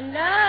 la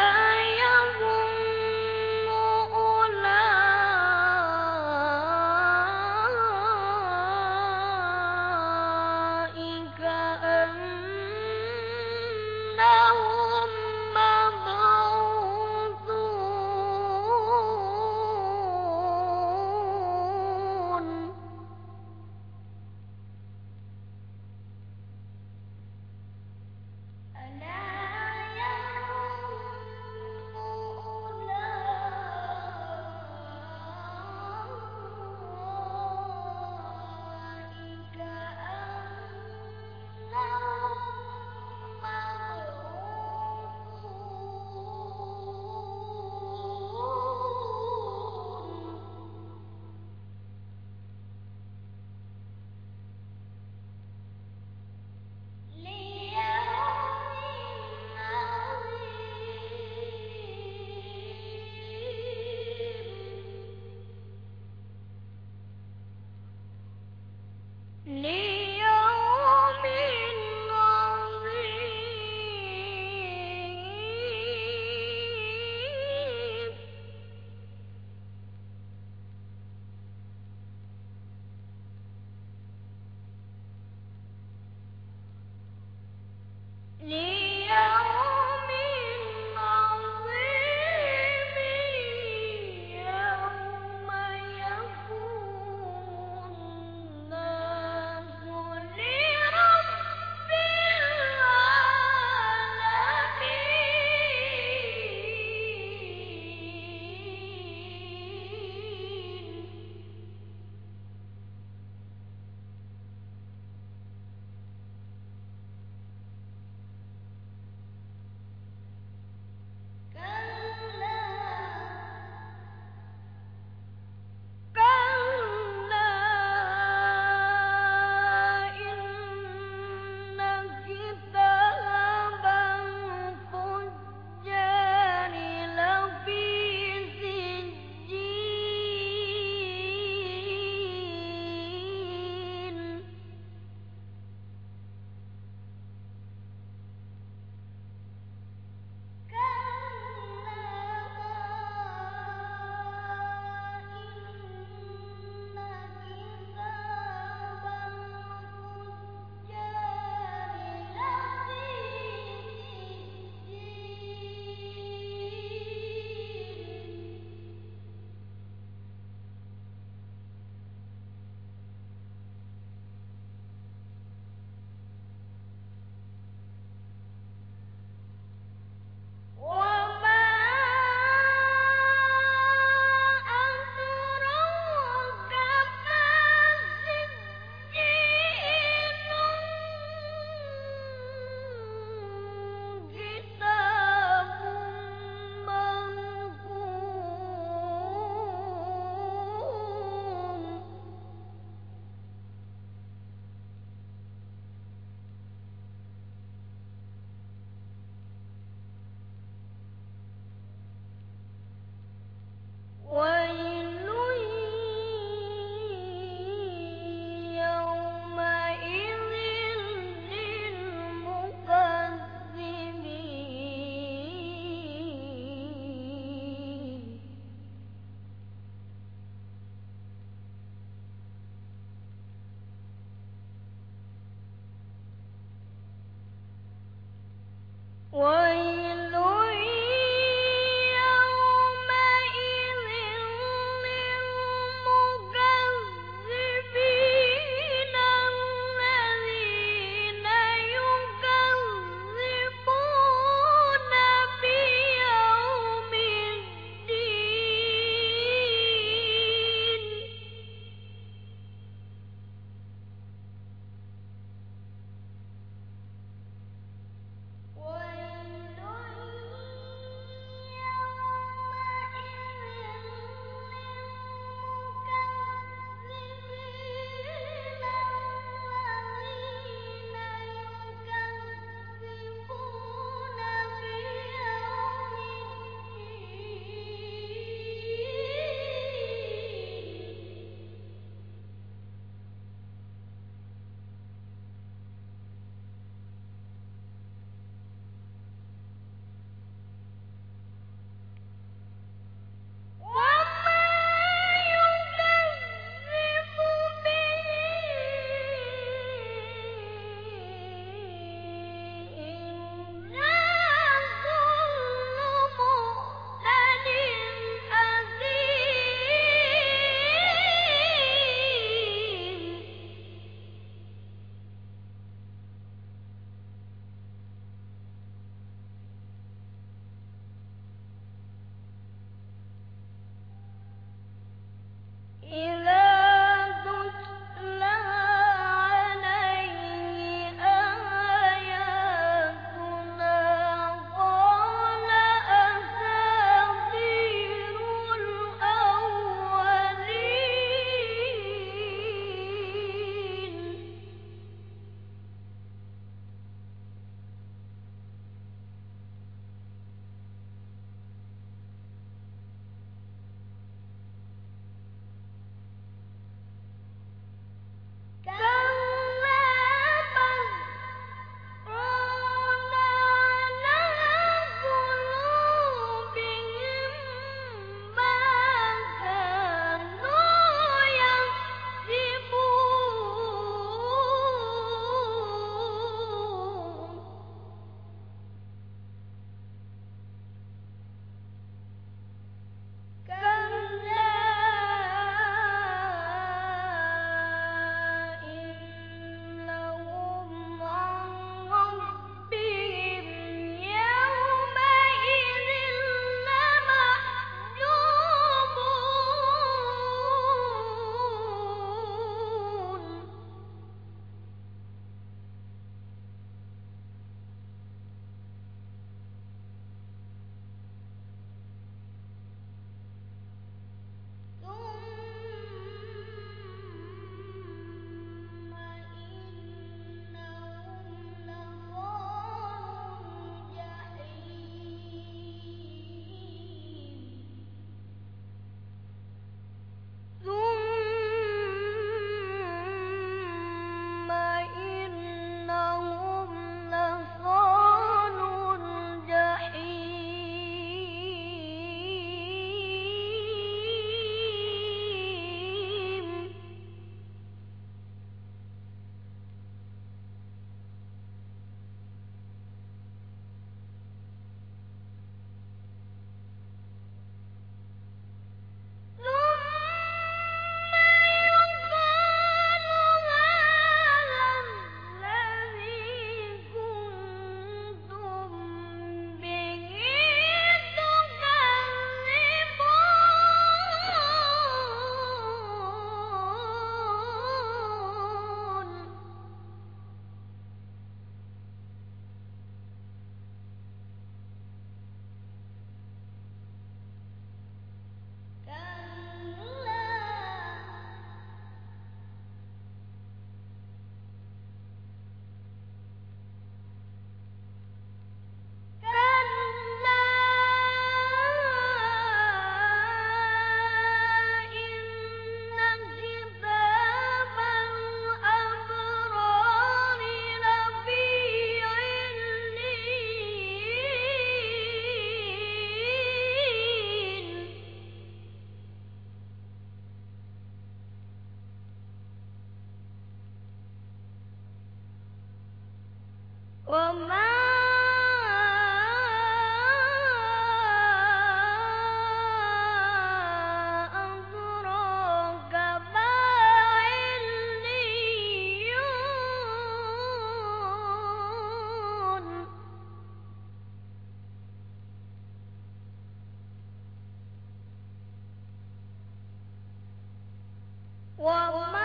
الله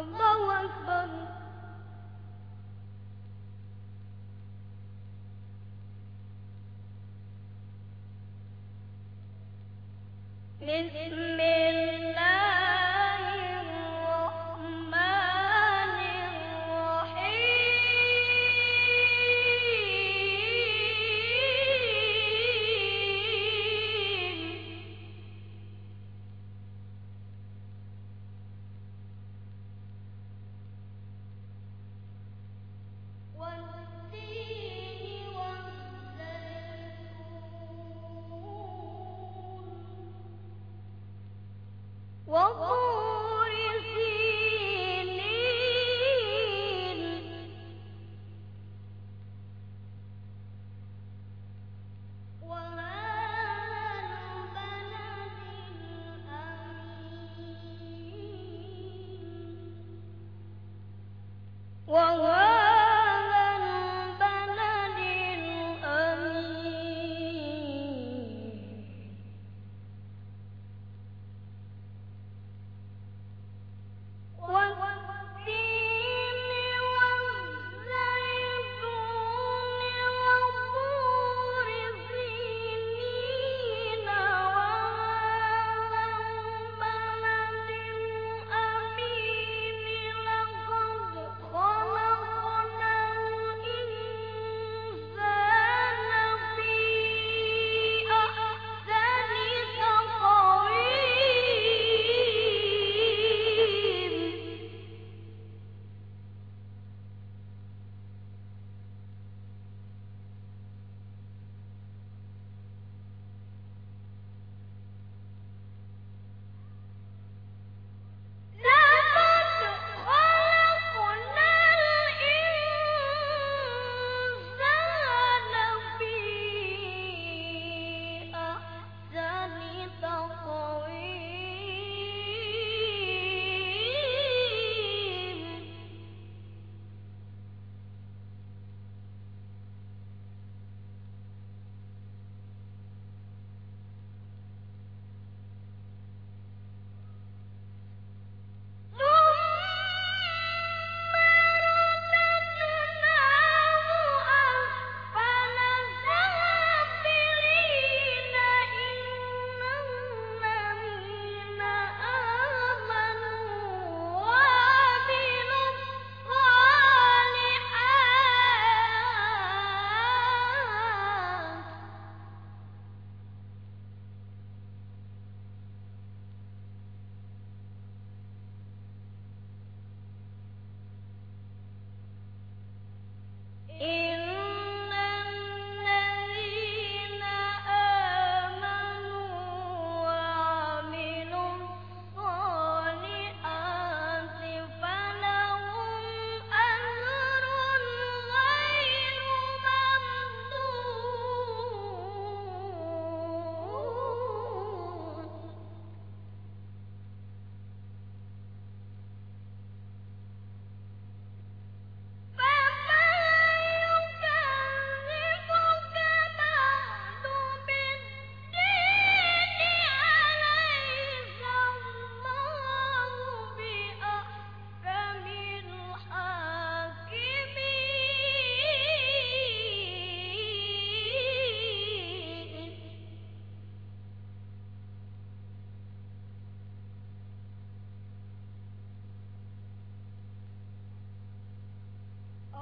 أكبر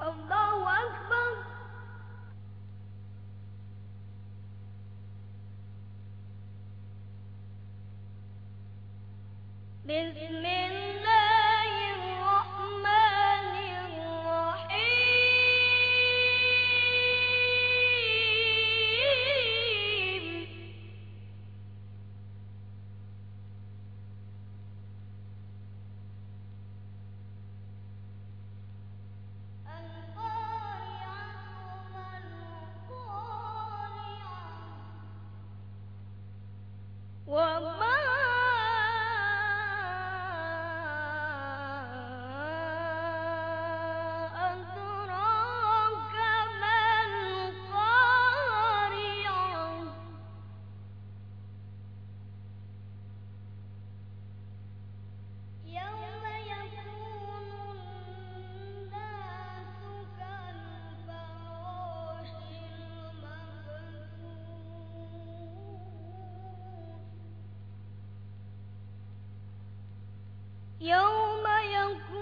الله أكبر. يوم يكون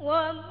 我们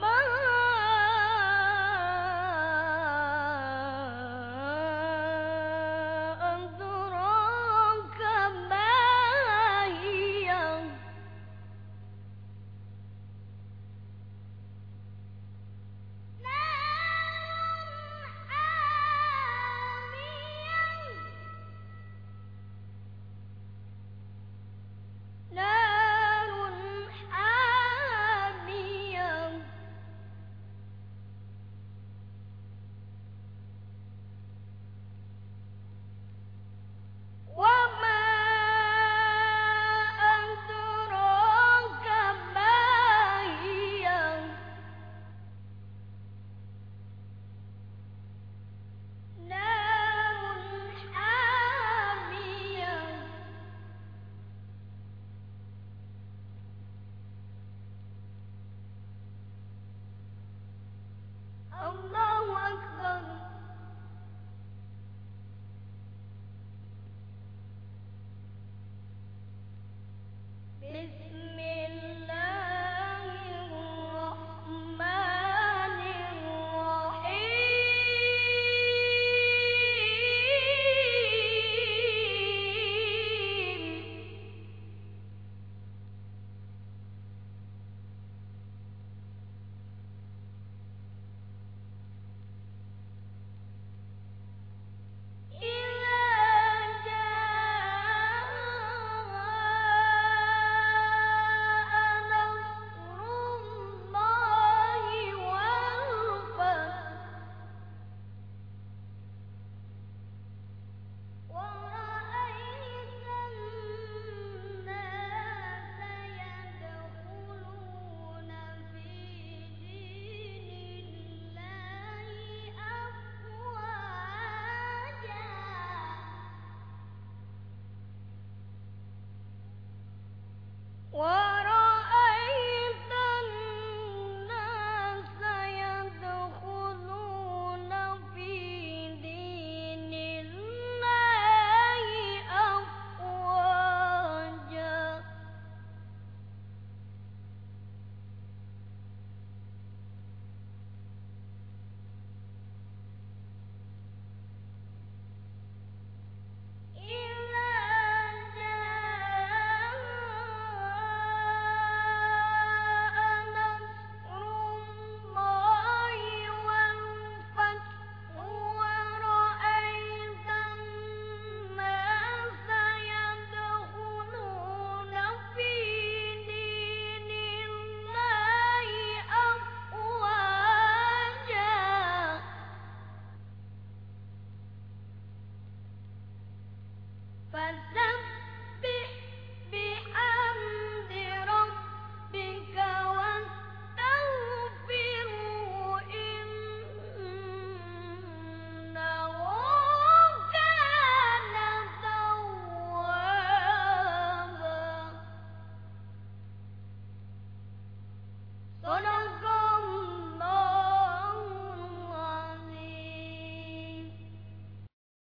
我。